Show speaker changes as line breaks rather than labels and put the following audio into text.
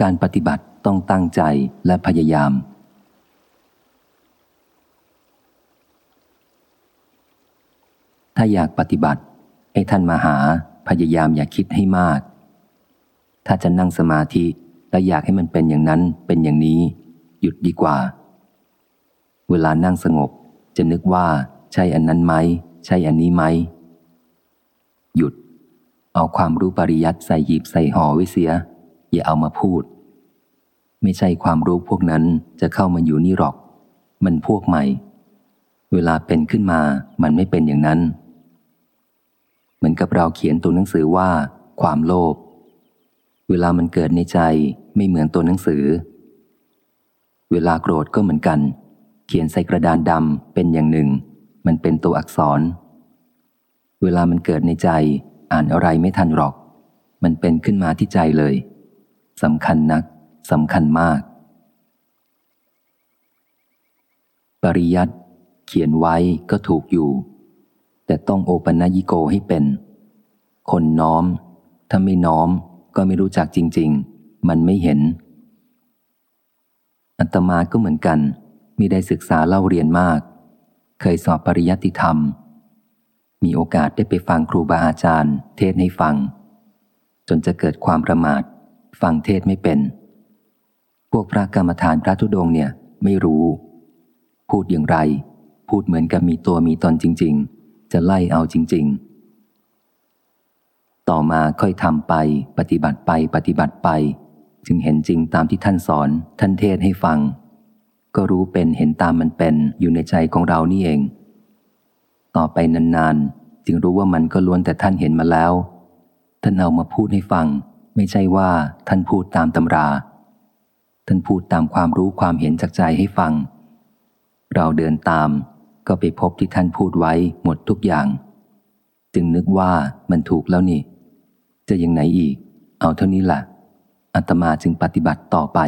การปฏิบัติต้องตั้งใจและพยายาม ถ้าอยากปฏิบัติ ให้ท่านมาหาพยายามอย่าคิดให้มาก ถ้าจะนั่งสมาธิแล้วอยากให้มันเป็นอย่างนั้นเป็นอย่างนี้ หยุดดีกว่า เวลานั่งสงบจะนึกว่าใช่อันนั้นไหม ใช่อันนี้ไหม หยุด เอาความรู้ปริยัติใส่หยิบใส่ห่อไว้เสีย อย่าเอามาพูด ไม่ใช่ความรู้พวกนั้นจะเข้ามาอยู่นี่หรอก มันพวกใหม่ เวลาเป็นขึ้นมามันไม่เป็นอย่างนั้น เหมือนกับเราเขียนตัวหนังสือว่า ความโลภเวลามันเกิดในใจไม่เหมือนตัวหนังสือ เวลาโกรธก็เหมือนกัน เขียนใส่กระดานดำเป็นอย่างหนึ่ง มันเป็นตัวอักษร เวลามันเกิดในใจ อ่านอะไรไม่ทันหรอก มันเป็นขึ้นมาที่ใจเลย สำคัญนักสำคัญมาก ปริยัติเขียนไว้ก็ถูกอยู่ แต่ต้องโอปัญญิโกให้เป็น คนน้อม ถ้าไม่น้อมก็ไม่รู้จักจริง ๆ มันไม่เห็น อัตมาก็เหมือนกันมีได้ศึกษาเล่าเรียนมาก เคยสอบปริยัติธรรม มีโอกาสได้ไปฟังครูบาอาจารย์ เทศให้ฟัง จนจะเกิดความประมาท ฟังเทศไม่เป็น พวกพระกรรมฐานพระธุดงเนี่ยไม่รู้ พูดอย่างไร พูดเหมือนกับมีตัวมีตนจริง ๆ จะไล่เอาจริง ๆ ต่อมาค่อยทำไปปฏิบัติไปปฏิบัติไป จึงเห็นจริงตามที่ท่านสอนท่านเทศให้ฟัง ก็รู้เป็นเห็นตามมันเป็นอยู่ในใจของเรานี่เอง ต่อไปนานๆ จึงรู้ว่ามันก็ล้วนแต่ท่านเห็นมาแล้ว ท่านเอามาพูดให้ฟัง ไม่ใช่ว่าท่านพูดตามตำรา ท่านพูดตามความรู้ความเห็นจากใจให้ฟัง เราเดินตามก็ไปพบที่ท่านพูดไว้หมดทุกอย่าง จึงนึกว่ามันถูกแล้วนี่ จะยังไหนอีก เอาเท่านี้แหละอัตมาจึงปฏิบัติต่อไป